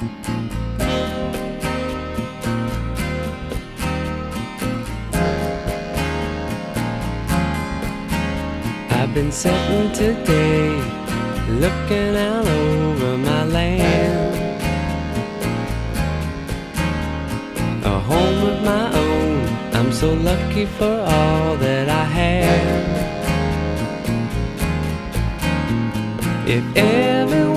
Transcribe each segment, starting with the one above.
I've been sitting today, looking out over my land. A home of my own, I'm so lucky for all that I have. If ever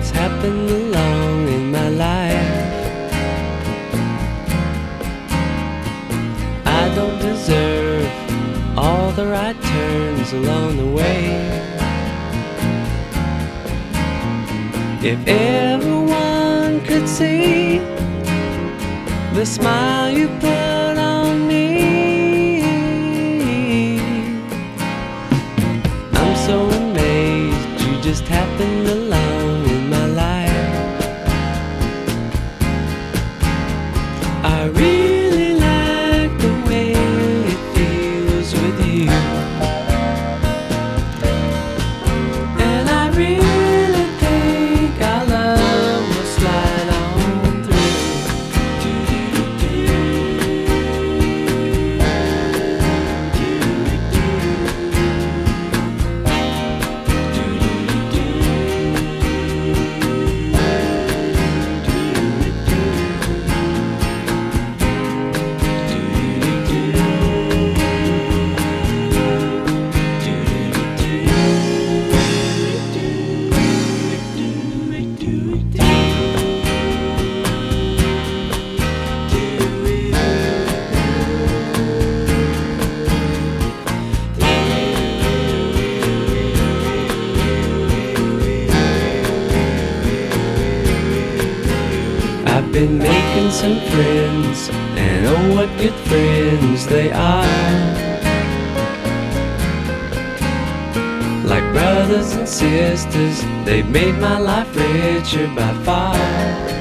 what's happened along in my life. I don't deserve all the right turns along the way. If everyone could see the smile you put on me, I'm so amazed you just happened in been making some friends, and oh, what good friends they are. Like brothers and sisters, they've made my life richer by far.